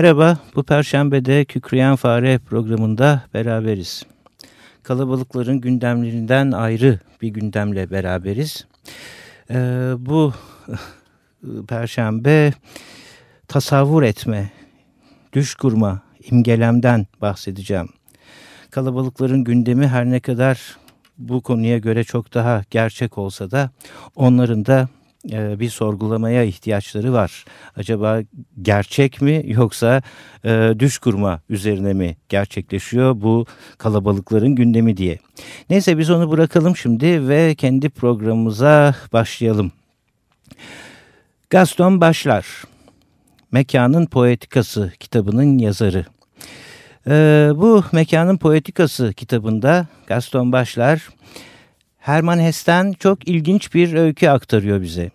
Merhaba, bu perşembede Kükreyen Fare programında beraberiz. Kalabalıkların gündemlerinden ayrı bir gündemle beraberiz. Ee, bu perşembe tasavvur etme, düş kurma, imgelemden bahsedeceğim. Kalabalıkların gündemi her ne kadar bu konuya göre çok daha gerçek olsa da onların da e, bir sorgulamaya ihtiyaçları var. Acaba gerçek mi yoksa e, düş kurma üzerine mi gerçekleşiyor bu kalabalıkların gündemi diye. Neyse biz onu bırakalım şimdi ve kendi programımıza başlayalım. Gaston Başlar, Mekanın Poetikası kitabının yazarı. Ee, bu Mekanın Poetikası kitabında Gaston Başlar Herman Hesse'den çok ilginç bir öykü aktarıyor bize.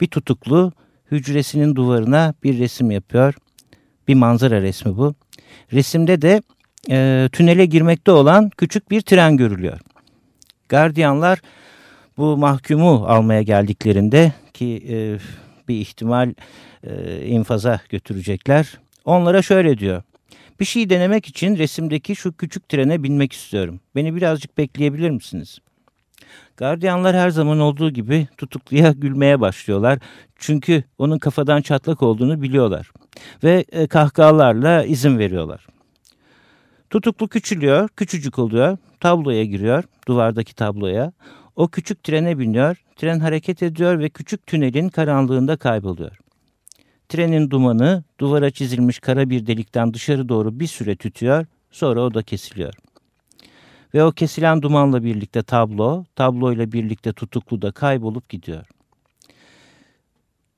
Bir tutuklu hücresinin duvarına bir resim yapıyor. Bir manzara resmi bu. Resimde de e, tünele girmekte olan küçük bir tren görülüyor. Gardiyanlar bu mahkumu almaya geldiklerinde ki e, bir ihtimal e, infaza götürecekler. Onlara şöyle diyor. Bir şey denemek için resimdeki şu küçük trene binmek istiyorum. Beni birazcık bekleyebilir misiniz? Gardiyanlar her zaman olduğu gibi tutukluya gülmeye başlıyorlar. Çünkü onun kafadan çatlak olduğunu biliyorlar. Ve e, kahkahalarla izin veriyorlar. Tutuklu küçülüyor, küçücük oluyor, tabloya giriyor, duvardaki tabloya. O küçük trene biniyor, tren hareket ediyor ve küçük tünelin karanlığında kayboluyor. Trenin dumanı duvara çizilmiş kara bir delikten dışarı doğru bir süre tütüyor, sonra o da kesiliyor. Ve o kesilen dumanla birlikte tablo, tabloyla birlikte tutuklu da kaybolup gidiyor.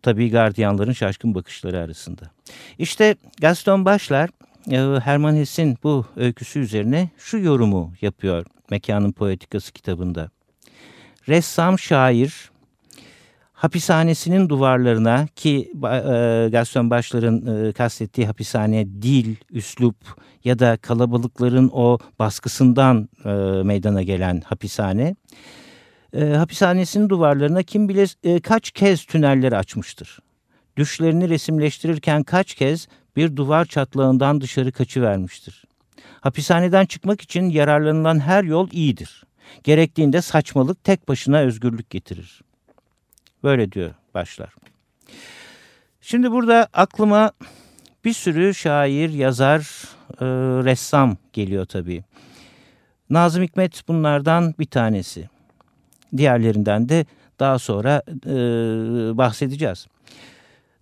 Tabii gardiyanların şaşkın bakışları arasında. İşte Gaston Başlar, e, Herman Hesse'in bu öyküsü üzerine şu yorumu yapıyor Mekanın Poetikası kitabında. Ressam şair hapishanesinin duvarlarına ki e, Gaston Başlar'ın e, kastettiği hapishane dil, üslup ya da kalabalıkların o baskısından e, meydana gelen hapishane. E, hapishanesinin duvarlarına kim bilir e, kaç kez tüneller açmıştır. Düşlerini resimleştirirken kaç kez bir duvar çatlağından dışarı kaçıvermiştir. Hapishaneden çıkmak için yararlanılan her yol iyidir. Gerektiğinde saçmalık tek başına özgürlük getirir. Böyle diyor başlar. Şimdi burada aklıma bir sürü şair, yazar, e, ressam geliyor tabii. Nazım Hikmet bunlardan bir tanesi. Diğerlerinden de daha sonra e, bahsedeceğiz.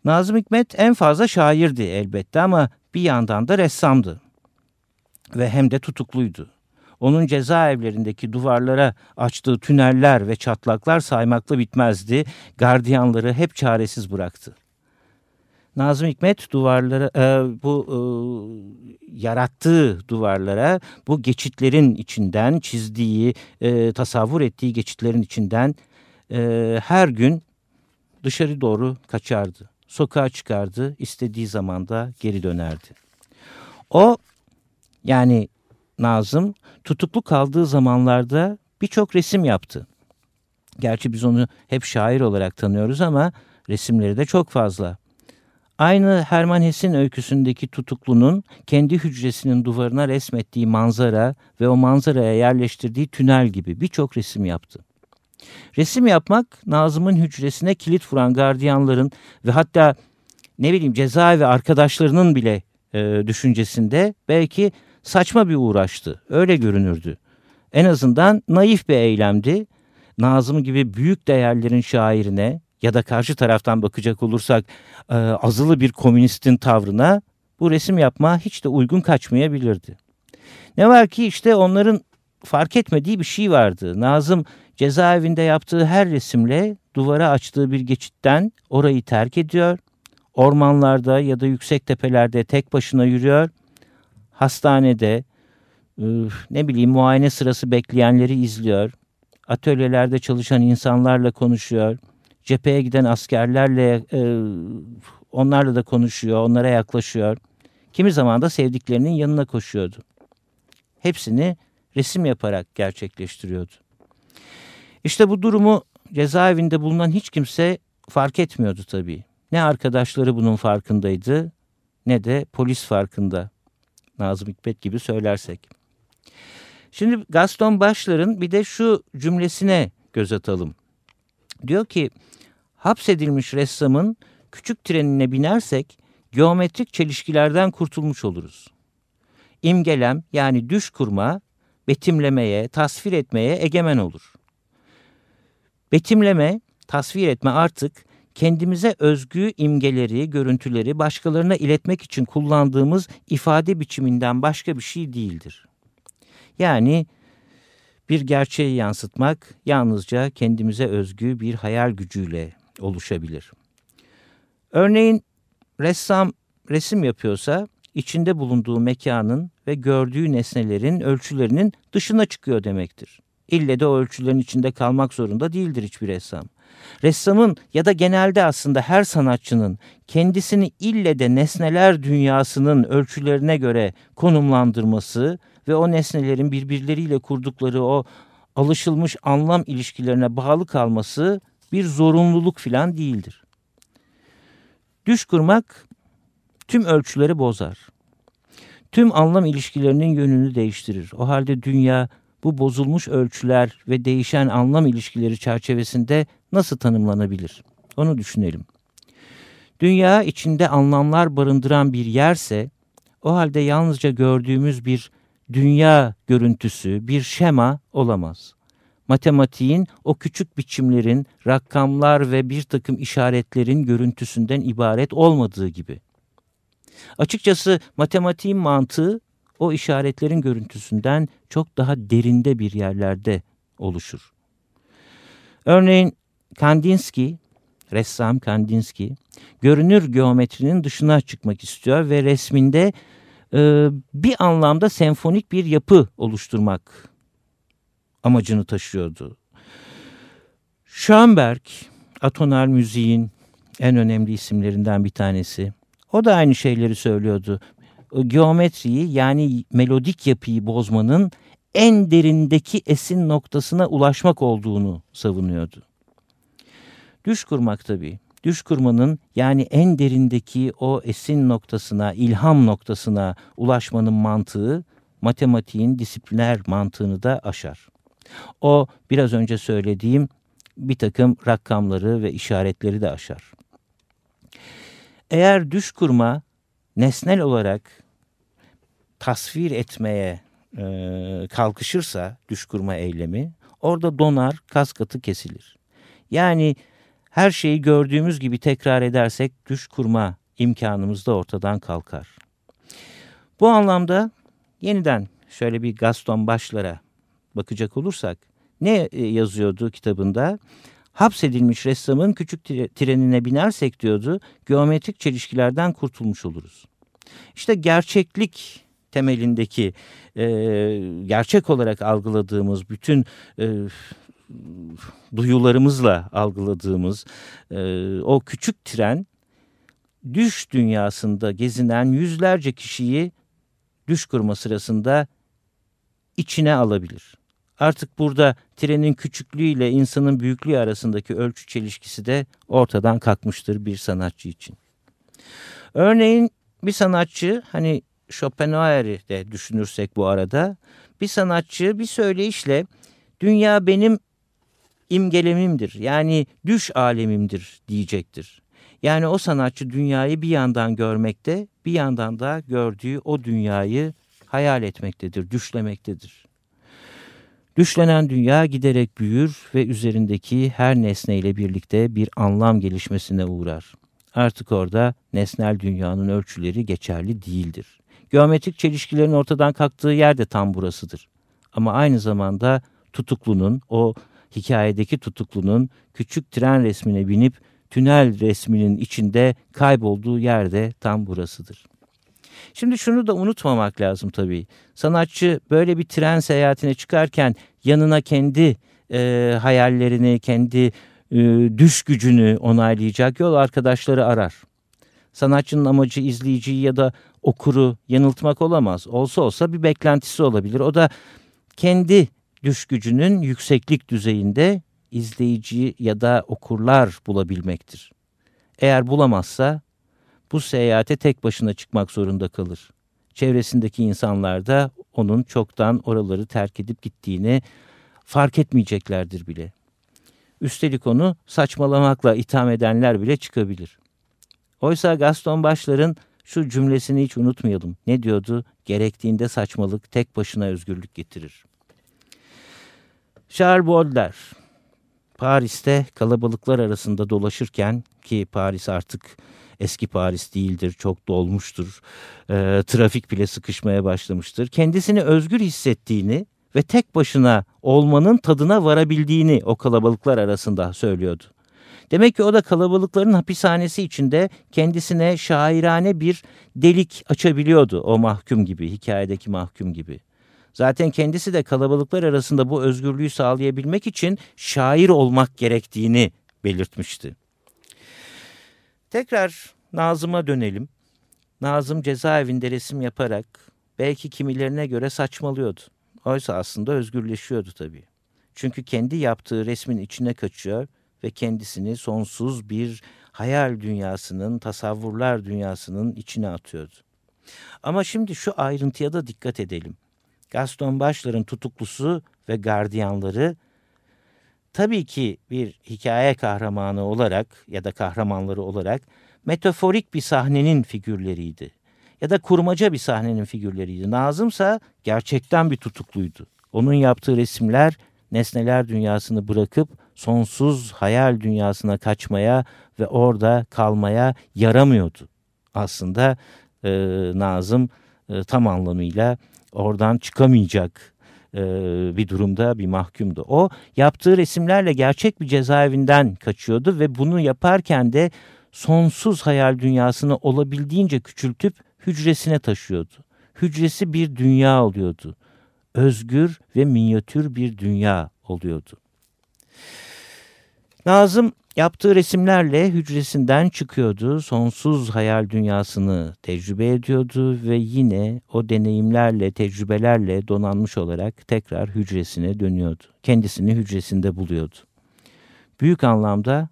Nazım Hikmet en fazla şairdi elbette ama bir yandan da ressamdı. Ve hem de tutukluydu onun cezaevlerindeki duvarlara açtığı tüneller ve çatlaklar saymakla bitmezdi. Gardiyanları hep çaresiz bıraktı. Nazım Hikmet duvarlara e, bu e, yarattığı duvarlara bu geçitlerin içinden çizdiği e, tasavvur ettiği geçitlerin içinden e, her gün dışarı doğru kaçardı. Sokağa çıkardı istediği zaman da geri dönerdi. O yani Nazım tutuklu kaldığı zamanlarda birçok resim yaptı. Gerçi biz onu hep şair olarak tanıyoruz ama resimleri de çok fazla. Aynı Hermann Hesse'in öyküsündeki tutuklunun kendi hücresinin duvarına resmettiği manzara ve o manzaraya yerleştirdiği tünel gibi birçok resim yaptı. Resim yapmak Nazım'ın hücresine kilit vuran gardiyanların ve hatta ne bileyim cezaevi arkadaşlarının bile e, düşüncesinde belki saçma bir uğraştı. Öyle görünürdü. En azından naif bir eylemdi. Nazım gibi büyük değerlerin şairine ya da karşı taraftan bakacak olursak e, azılı bir komünistin tavrına bu resim yapma hiç de uygun kaçmayabilirdi. Ne var ki işte onların fark etmediği bir şey vardı. Nazım cezaevinde yaptığı her resimle duvara açtığı bir geçitten orayı terk ediyor. ormanlarda ya da yüksek tepelerde tek başına yürüyor. Hastanede ne bileyim muayene sırası bekleyenleri izliyor. Atölyelerde çalışan insanlarla konuşuyor. Cepheye giden askerlerle e, onlarla da konuşuyor, onlara yaklaşıyor. Kimi zaman da sevdiklerinin yanına koşuyordu. Hepsini resim yaparak gerçekleştiriyordu. İşte bu durumu cezaevinde bulunan hiç kimse fark etmiyordu tabii. Ne arkadaşları bunun farkındaydı ne de polis farkında. Nazım Hikmet gibi söylersek. Şimdi Gaston Başlar'ın bir de şu cümlesine göz atalım. Diyor ki hapsedilmiş ressamın küçük trenine binersek geometrik çelişkilerden kurtulmuş oluruz. İmgelem yani düş kurma betimlemeye, tasvir etmeye egemen olur. Betimleme, tasvir etme artık kendimize özgü imgeleri, görüntüleri başkalarına iletmek için kullandığımız ifade biçiminden başka bir şey değildir. Yani bir gerçeği yansıtmak yalnızca kendimize özgü bir hayal gücüyle oluşabilir. Örneğin ressam resim yapıyorsa içinde bulunduğu mekanın ve gördüğü nesnelerin ölçülerinin dışına çıkıyor demektir. İlle de o ölçülerin içinde kalmak zorunda değildir hiçbir ressam. Ressamın ya da genelde aslında her sanatçının kendisini ille de nesneler dünyasının ölçülerine göre konumlandırması ve o nesnelerin birbirleriyle kurdukları o alışılmış anlam ilişkilerine bağlı kalması bir zorunluluk filan değildir. Düş kurmak tüm ölçüleri bozar. Tüm anlam ilişkilerinin yönünü değiştirir. O halde dünya bu bozulmuş ölçüler ve değişen anlam ilişkileri çerçevesinde nasıl tanımlanabilir? Onu düşünelim. Dünya içinde anlamlar barındıran bir yerse, o halde yalnızca gördüğümüz bir dünya görüntüsü, bir şema olamaz. Matematiğin o küçük biçimlerin, rakamlar ve bir takım işaretlerin görüntüsünden ibaret olmadığı gibi. Açıkçası matematiğin mantığı o işaretlerin görüntüsünden çok daha derinde bir yerlerde oluşur. Örneğin Kandinsky, ressam Kandinsky, görünür geometrinin dışına çıkmak istiyor ve resminde e, bir anlamda senfonik bir yapı oluşturmak amacını taşıyordu. Schoenberg, atonal müziğin en önemli isimlerinden bir tanesi. O da aynı şeyleri söylüyordu. Geometriyi yani melodik yapıyı bozmanın en derindeki esin noktasına ulaşmak olduğunu savunuyordu. Düş kurmak tabii. Düş kurmanın yani en derindeki o esin noktasına, ilham noktasına ulaşmanın mantığı matematiğin disipliner mantığını da aşar. O biraz önce söylediğim bir takım rakamları ve işaretleri de aşar. Eğer düş kurma nesnel olarak tasvir etmeye e, kalkışırsa düş kurma eylemi orada donar, kas katı kesilir. Yani her şeyi gördüğümüz gibi tekrar edersek düş kurma imkanımız da ortadan kalkar. Bu anlamda yeniden şöyle bir Gaston Başlar'a bakacak olursak ne e, yazıyordu kitabında? Hapsedilmiş ressamın küçük trenine binersek diyordu geometrik çelişkilerden kurtulmuş oluruz. İşte gerçeklik temelindeki e, gerçek olarak algıladığımız bütün e, duyularımızla algıladığımız e, o küçük tren düş dünyasında gezinen yüzlerce kişiyi düş kurma sırasında içine alabilir. Artık burada trenin küçüklüğüyle insanın büyüklüğü arasındaki ölçü çelişkisi de ortadan kalkmıştır bir sanatçı için. Örneğin bir sanatçı hani Schopenhauer'i de düşünürsek bu arada bir sanatçı bir söyleyişle dünya benim imgelemimdir yani düş alemimdir diyecektir. Yani o sanatçı dünyayı bir yandan görmekte bir yandan da gördüğü o dünyayı hayal etmektedir, düşlemektedir. Düşlenen dünya giderek büyür ve üzerindeki her nesneyle birlikte bir anlam gelişmesine uğrar. Artık orada nesnel dünyanın ölçüleri geçerli değildir. Geometrik çelişkilerin ortadan kalktığı yer de tam burasıdır. Ama aynı zamanda tutuklunun, o hikayedeki tutuklunun küçük tren resmine binip tünel resminin içinde kaybolduğu yerde tam burasıdır. Şimdi şunu da unutmamak lazım tabii. Sanatçı böyle bir tren seyahatine çıkarken yanına kendi e, hayallerini, kendi e, düş gücünü onaylayacak yol arkadaşları arar. Sanatçının amacı izleyiciyi ya da okuru yanıltmak olamaz. Olsa olsa bir beklentisi olabilir. O da kendi düş gücünün yükseklik düzeyinde izleyici ya da okurlar bulabilmektir. Eğer bulamazsa bu seyahate tek başına çıkmak zorunda kalır. Çevresindeki insanlar da onun çoktan oraları terk edip gittiğini fark etmeyeceklerdir bile. Üstelik onu saçmalamakla itham edenler bile çıkabilir. Oysa Gaston Başlar'ın şu cümlesini hiç unutmayalım. Ne diyordu? Gerektiğinde saçmalık tek başına özgürlük getirir. Charles Baudelaire Paris'te kalabalıklar arasında dolaşırken ki Paris artık eski Paris değildir, çok dolmuştur, e, trafik bile sıkışmaya başlamıştır. Kendisini özgür hissettiğini ve tek başına olmanın tadına varabildiğini o kalabalıklar arasında söylüyordu. Demek ki o da kalabalıkların hapishanesi içinde kendisine şairane bir delik açabiliyordu o mahkum gibi, hikayedeki mahkum gibi. Zaten kendisi de kalabalıklar arasında bu özgürlüğü sağlayabilmek için şair olmak gerektiğini belirtmişti. Tekrar Nazım'a dönelim. Nazım cezaevinde resim yaparak belki kimilerine göre saçmalıyordu. Oysa aslında özgürleşiyordu tabii. Çünkü kendi yaptığı resmin içine kaçıyor ve kendisini sonsuz bir hayal dünyasının, tasavvurlar dünyasının içine atıyordu. Ama şimdi şu ayrıntıya da dikkat edelim. Gaston Başlar'ın tutuklusu ve gardiyanları tabii ki bir hikaye kahramanı olarak ya da kahramanları olarak metaforik bir sahnenin figürleriydi. Ya da kurmaca bir sahnenin figürleriydi. Nazımsa gerçekten bir tutukluydu. Onun yaptığı resimler nesneler dünyasını bırakıp sonsuz hayal dünyasına kaçmaya ve orada kalmaya yaramıyordu. Aslında e, Nazım e, tam anlamıyla oradan çıkamayacak e, bir durumda bir mahkumdu. O yaptığı resimlerle gerçek bir cezaevinden kaçıyordu ve bunu yaparken de sonsuz hayal dünyasını olabildiğince küçültüp hücresine taşıyordu. Hücresi bir dünya oluyordu. Özgür ve minyatür bir dünya oluyordu. Nazım yaptığı resimlerle hücresinden çıkıyordu, sonsuz hayal dünyasını tecrübe ediyordu ve yine o deneyimlerle, tecrübelerle donanmış olarak tekrar hücresine dönüyordu. Kendisini hücresinde buluyordu. Büyük anlamda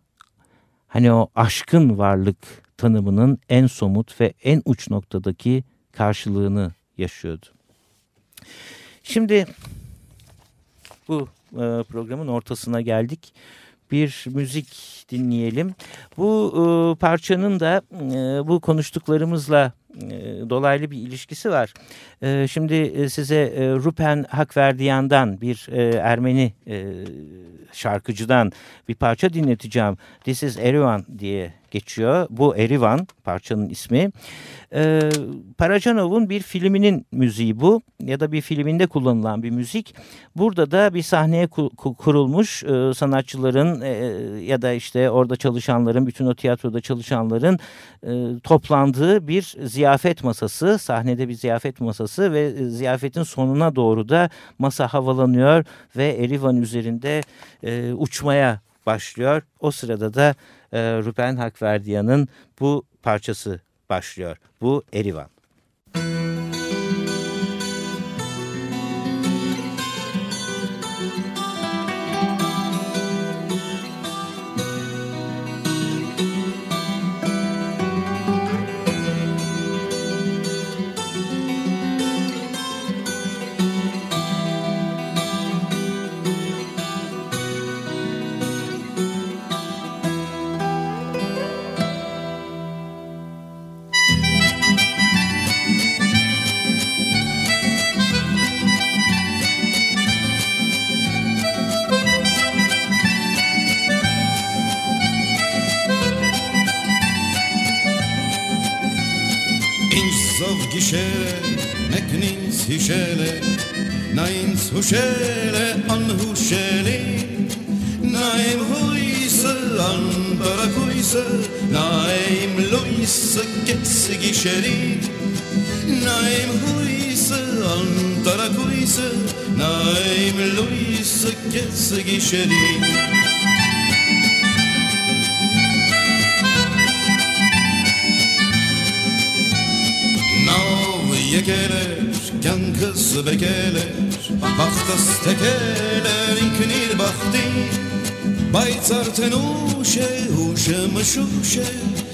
hani o aşkın varlık tanımının en somut ve en uç noktadaki karşılığını yaşıyordu. Şimdi bu e, programın ortasına geldik bir müzik dinleyelim. Bu e, parçanın da e, bu konuştuklarımızla e, dolaylı bir ilişkisi var. E, şimdi e, size Rupen Hakverdiyan'dan bir Ermeni şarkıcıdan bir parça dinleteceğim. This is Erivan diye geçiyor. Bu Erivan parçanın ismi. E, Parajanov'un bir filminin müziği bu ya da bir filminde kullanılan bir müzik. Burada da bir sahneye kurulmuş e, sanatçıların e, ya da işte orada çalışanların, bütün o tiyatroda çalışanların e, toplandığı bir ziyafet masası. Sahnede bir ziyafet masası ve e, ziyafetin sonuna doğru da masa havalanıyor ve Erivan üzerinde e, uçmaya başlıyor. O sırada da e, Ruben Hakverdiyan'ın bu parçası başlıyor. Bu Erivan. هشالة نايم هشالة أن هشالة نايم هويس أن بركويس نايم لويس كتس جشري نايم هويس أن تركويس نايم لويس كتس جشري get Yan kız bekele Vaktas tekele Linknir bahti Baytar tenuşe Huşe mışuşe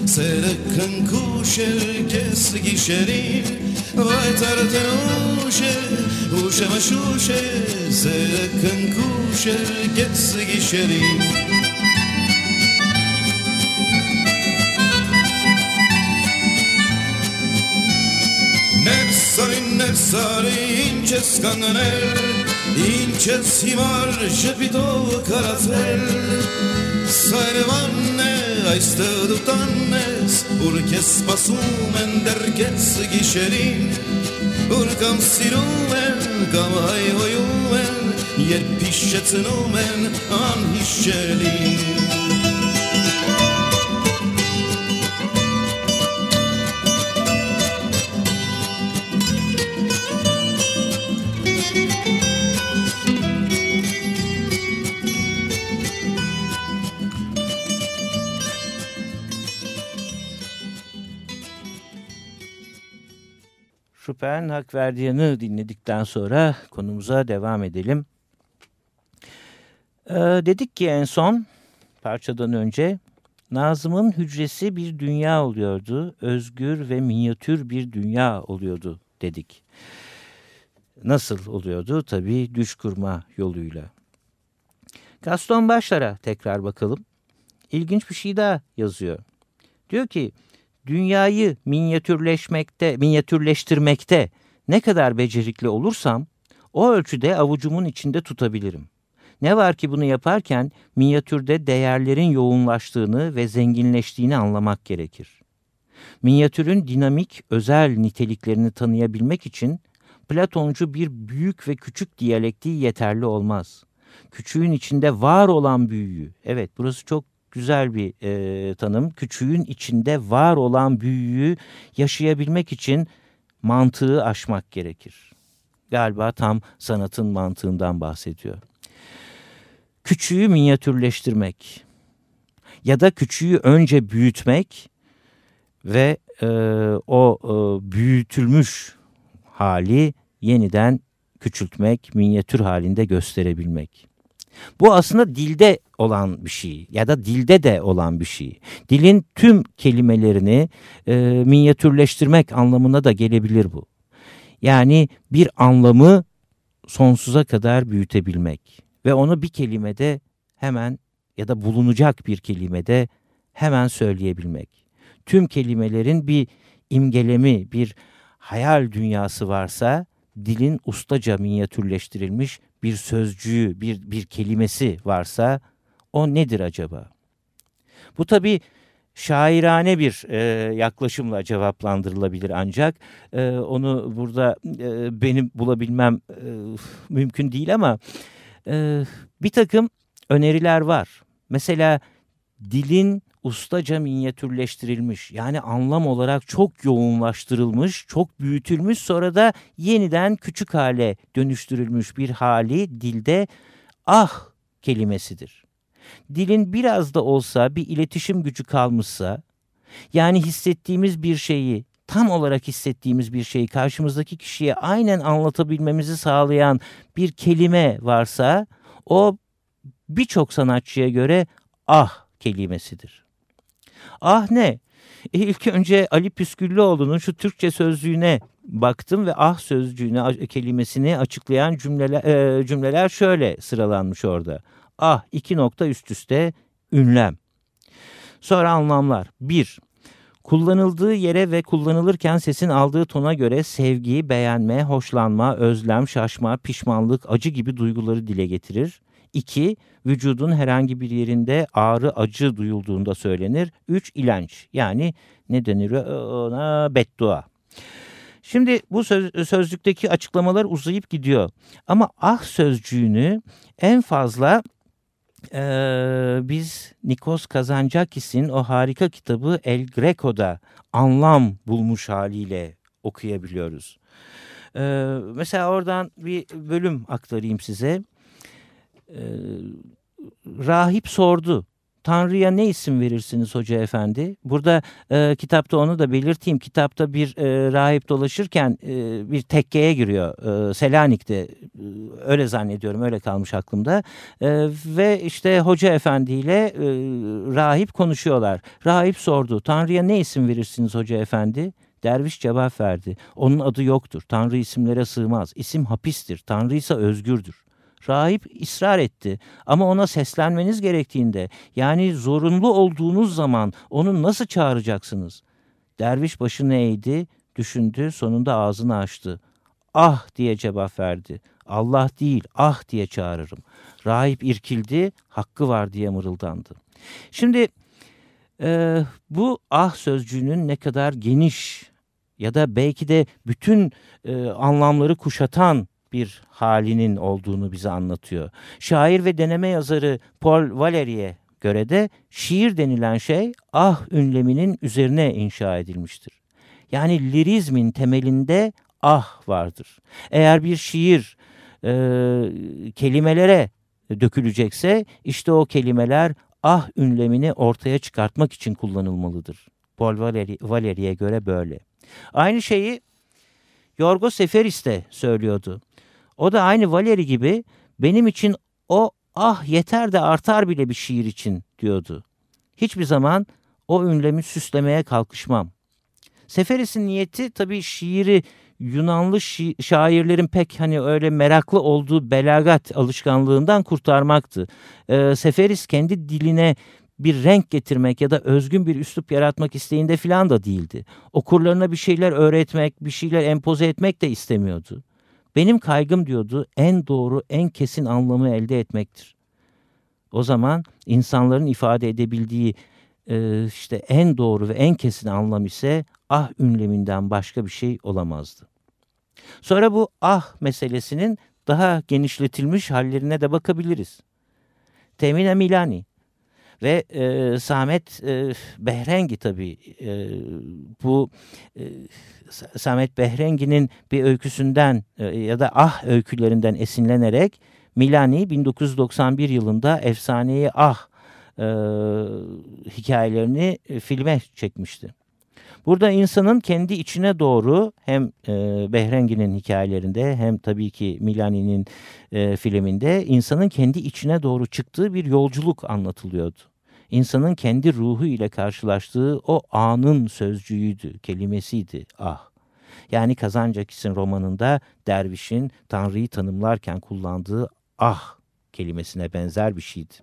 Serekken kuşer Kes gişerim Baytar tenuşe Huşe mışuşe Serekken kuşer Kes gişerim կանգնել սարի ինչ ես կանգնել ինչ ես հիմար շպիտով կարացել Սայրվանն է այստեղ դու տանն ես որ կես սպասում են դեռ կես գիշերին որ կամ սիրում են կամ հայհոյում են երբ հիշեցնում են անհիշելին Hak Verdiyan'ı dinledikten sonra konumuza devam edelim. Ee, dedik ki en son parçadan önce Nazım'ın hücresi bir dünya oluyordu, özgür ve minyatür bir dünya oluyordu dedik. Nasıl oluyordu? Tabii düş kurma yoluyla. Gaston Başlar'a tekrar bakalım. İlginç bir şey daha yazıyor. Diyor ki dünyayı minyatürleşmekte, minyatürleştirmekte ne kadar becerikli olursam o ölçüde avucumun içinde tutabilirim. Ne var ki bunu yaparken minyatürde değerlerin yoğunlaştığını ve zenginleştiğini anlamak gerekir. Minyatürün dinamik, özel niteliklerini tanıyabilmek için Platoncu bir büyük ve küçük diyalektiği yeterli olmaz. Küçüğün içinde var olan büyüğü, evet burası çok güzel bir e, tanım. Küçüğün içinde var olan büyüğü yaşayabilmek için mantığı aşmak gerekir. Galiba tam sanatın mantığından bahsediyor. Küçüğü minyatürleştirmek ya da küçüğü önce büyütmek ve e, o e, büyütülmüş hali yeniden küçültmek, minyatür halinde gösterebilmek. Bu aslında dilde olan bir şey ya da dilde de olan bir şey. Dilin tüm kelimelerini e, minyatürleştirmek anlamına da gelebilir bu. Yani bir anlamı sonsuza kadar büyütebilmek ve onu bir kelimede hemen ya da bulunacak bir kelimede hemen söyleyebilmek. Tüm kelimelerin bir imgelemi, bir hayal dünyası varsa dilin ustaca minyatürleştirilmiş bir sözcüğü, bir, bir kelimesi varsa o nedir acaba? Bu tabii şairane bir e, yaklaşımla cevaplandırılabilir ancak e, onu burada e, benim bulabilmem e, mümkün değil ama e, bir takım öneriler var. Mesela dilin ustaca minyatürleştirilmiş yani anlam olarak çok yoğunlaştırılmış, çok büyütülmüş sonra da yeniden küçük hale dönüştürülmüş bir hali dilde ah kelimesidir. Dilin biraz da olsa bir iletişim gücü kalmışsa yani hissettiğimiz bir şeyi tam olarak hissettiğimiz bir şeyi karşımızdaki kişiye aynen anlatabilmemizi sağlayan bir kelime varsa o birçok sanatçıya göre ah kelimesidir. Ah ne? E ilk önce Ali Püsküllüoğlu'nun şu Türkçe sözlüğüne baktım ve ah sözcüğüne kelimesini açıklayan cümleler, e, cümleler şöyle sıralanmış orada. Ah iki nokta üst üste ünlem. Sonra anlamlar. Bir, kullanıldığı yere ve kullanılırken sesin aldığı tona göre sevgi, beğenme, hoşlanma, özlem, şaşma, pişmanlık, acı gibi duyguları dile getirir. 2. Vücudun herhangi bir yerinde ağrı acı duyulduğunda söylenir. 3. ilenç yani ne denir ona beddua. Şimdi bu söz, sözlükteki açıklamalar uzayıp gidiyor. Ama ah sözcüğünü en fazla Ee, biz Nikos Kazancakis'in o harika kitabı El Greco'da anlam bulmuş haliyle okuyabiliyoruz. Ee, mesela oradan bir bölüm aktarayım size. Ee, rahip sordu. Tanrı'ya ne isim verirsiniz hoca efendi? Burada e, kitapta onu da belirteyim. Kitapta bir e, rahip dolaşırken e, bir tekkeye giriyor. E, Selanik'te e, öyle zannediyorum öyle kalmış aklımda. E, ve işte hoca efendiyle e, rahip konuşuyorlar. Rahip sordu Tanrı'ya ne isim verirsiniz hoca efendi? Derviş cevap verdi. Onun adı yoktur. Tanrı isimlere sığmaz. İsim hapistir. Tanrı ise özgürdür. Rahip ısrar etti ama ona seslenmeniz gerektiğinde yani zorunlu olduğunuz zaman onu nasıl çağıracaksınız? Derviş başını eğdi, düşündü, sonunda ağzını açtı. Ah diye cevap verdi. Allah değil, ah diye çağırırım. Rahip irkildi, hakkı var diye mırıldandı. Şimdi e, bu ah sözcüğünün ne kadar geniş ya da belki de bütün e, anlamları kuşatan bir halinin olduğunu bize anlatıyor. Şair ve deneme yazarı Paul Valéry'e göre de şiir denilen şey ah ünleminin üzerine inşa edilmiştir. Yani lirizmin temelinde ah vardır. Eğer bir şiir e, kelimelere dökülecekse işte o kelimeler ah ünlemini ortaya çıkartmak için kullanılmalıdır. Paul Valéry'e göre böyle. Aynı şeyi Yorgo Seferis de söylüyordu. O da aynı Valeri gibi benim için o ah yeter de artar bile bir şiir için diyordu. Hiçbir zaman o ünlemi süslemeye kalkışmam. Seferis'in niyeti tabii şiiri Yunanlı şi şairlerin pek hani öyle meraklı olduğu belagat alışkanlığından kurtarmaktı. Ee, Seferis kendi diline bir renk getirmek ya da özgün bir üslup yaratmak isteğinde filan da değildi. Okurlarına bir şeyler öğretmek, bir şeyler empoze etmek de istemiyordu. Benim kaygım diyordu en doğru, en kesin anlamı elde etmektir. O zaman insanların ifade edebildiği e, işte en doğru ve en kesin anlam ise ah ünleminden başka bir şey olamazdı. Sonra bu ah meselesinin daha genişletilmiş hallerine de bakabiliriz. Temine Milani ve e, Samet e, Behrengi tabii e, bu e, Samet Behrengi'nin bir öyküsünden e, ya da ah öykülerinden esinlenerek Milani 1991 yılında efsaneyi ah e, hikayelerini e, filme çekmişti. Burada insanın kendi içine doğru hem e, Behrengi'nin hikayelerinde hem tabii ki Milani'nin e, filminde insanın kendi içine doğru çıktığı bir yolculuk anlatılıyordu. İnsanın kendi ruhu ile karşılaştığı o anın sözcüğüydü, kelimesiydi ah. Yani Kazancakis'in romanında dervişin Tanrı'yı tanımlarken kullandığı ah kelimesine benzer bir şeydi.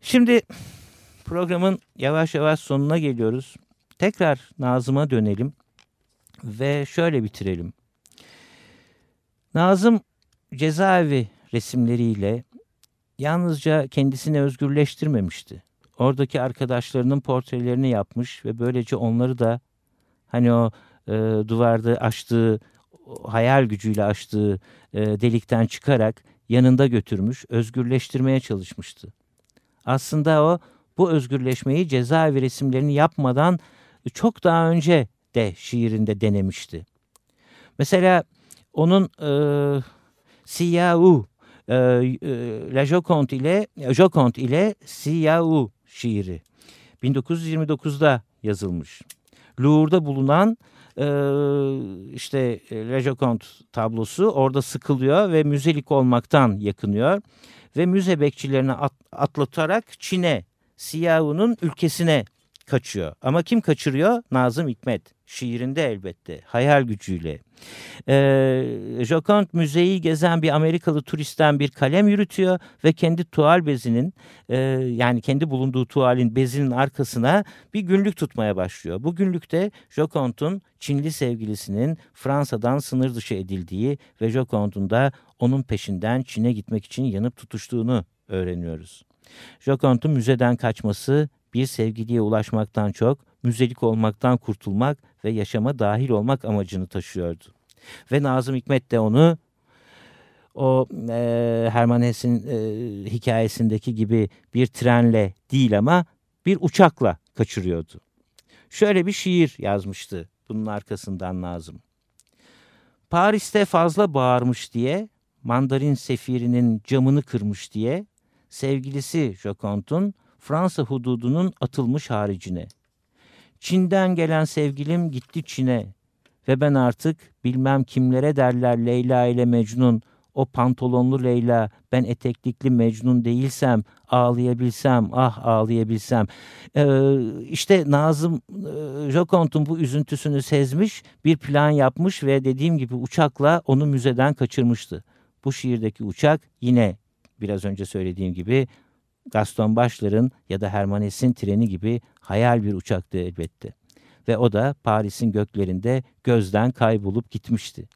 Şimdi programın yavaş yavaş sonuna geliyoruz. Tekrar Nazım'a dönelim ve şöyle bitirelim. Nazım cezaevi resimleriyle yalnızca kendisini özgürleştirmemişti. Oradaki arkadaşlarının portrelerini yapmış ve böylece onları da hani o e, duvarda açtığı hayal gücüyle açtığı e, delikten çıkarak yanında götürmüş, özgürleştirmeye çalışmıştı. Aslında o bu özgürleşmeyi cezaevi resimlerini yapmadan çok daha önce de şiirinde denemişti. Mesela onun e, Siyau e, e, La Joconde ile Joconde ile Siyau şiiri 1929'da yazılmış. Louvre'da bulunan e, işte La Joconde tablosu orada sıkılıyor ve müzelik olmaktan yakınıyor. Ve müze bekçilerini at, atlatarak Çin'e, Siyau'nun ülkesine kaçıyor. Ama kim kaçırıyor? Nazım Hikmet. Şiirinde elbette. Hayal gücüyle. Ee, Joconde müzeyi gezen bir Amerikalı turistten bir kalem yürütüyor ve kendi tuval bezinin e, yani kendi bulunduğu tuvalin bezinin arkasına bir günlük tutmaya başlıyor. Bu günlükte Joconde'un Çinli sevgilisinin Fransa'dan sınır dışı edildiği ve Joconde'un da onun peşinden Çin'e gitmek için yanıp tutuştuğunu öğreniyoruz. Joconde'un müzeden kaçması bir sevgiliye ulaşmaktan çok müzelik olmaktan kurtulmak ve yaşama dahil olmak amacını taşıyordu. Ve Nazım Hikmet de onu o e, Herman Hesse'in e, hikayesindeki gibi bir trenle değil ama bir uçakla kaçırıyordu. Şöyle bir şiir yazmıştı bunun arkasından lazım. Paris'te fazla bağırmış diye, mandarin sefirinin camını kırmış diye, sevgilisi Jocont'un Fransa hududunun atılmış haricine. Çin'den gelen sevgilim gitti Çin'e ve ben artık bilmem kimlere derler Leyla ile Mecnun, o pantolonlu Leyla, ben eteklikli Mecnun değilsem, ağlayabilsem, ah ağlayabilsem. Ee, işte Nazım e, Jokont'un bu üzüntüsünü sezmiş, bir plan yapmış ve dediğim gibi uçakla onu müzeden kaçırmıştı. Bu şiirdeki uçak yine biraz önce söylediğim gibi Gaston Başlar'ın ya da Herman Hesse'in treni gibi hayal bir uçaktı elbette. Ve o da Paris'in göklerinde gözden kaybolup gitmişti.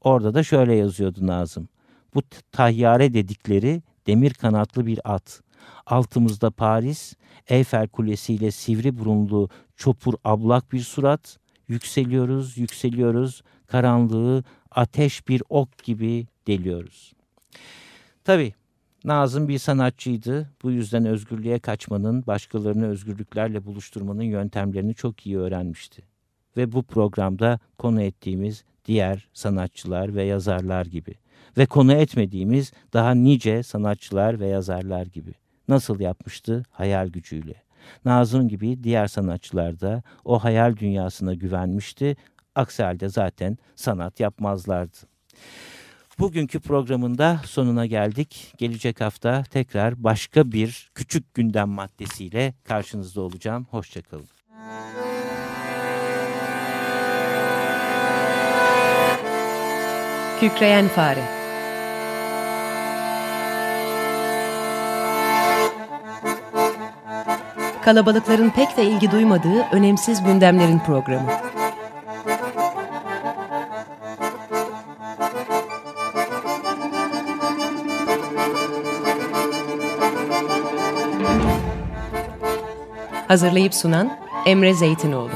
Orada da şöyle yazıyordu Nazım. Bu tayyare dedikleri demir kanatlı bir at. Altımızda Paris, Eyfel Kulesi ile sivri burunlu çopur ablak bir surat. Yükseliyoruz, yükseliyoruz. Karanlığı ateş bir ok gibi deliyoruz. Tabii Nazım bir sanatçıydı. Bu yüzden özgürlüğe kaçmanın, başkalarını özgürlüklerle buluşturmanın yöntemlerini çok iyi öğrenmişti. Ve bu programda konu ettiğimiz diğer sanatçılar ve yazarlar gibi ve konu etmediğimiz daha nice sanatçılar ve yazarlar gibi. Nasıl yapmıştı? Hayal gücüyle. Nazım gibi diğer sanatçılar da o hayal dünyasına güvenmişti. Aksi halde zaten sanat yapmazlardı. Bugünkü programında sonuna geldik. Gelecek hafta tekrar başka bir küçük gündem maddesiyle karşınızda olacağım. Hoşçakalın. Kükreyen Fare Kalabalıkların pek de ilgi duymadığı önemsiz gündemlerin programı. Hazırlayıp sunan Emre Zeytinoğlu.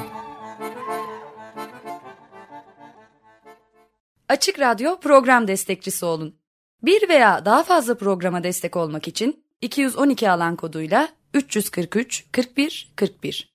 Açık Radyo program destekçisi olun. Bir veya daha fazla programa destek olmak için 212 alan koduyla 343 41 41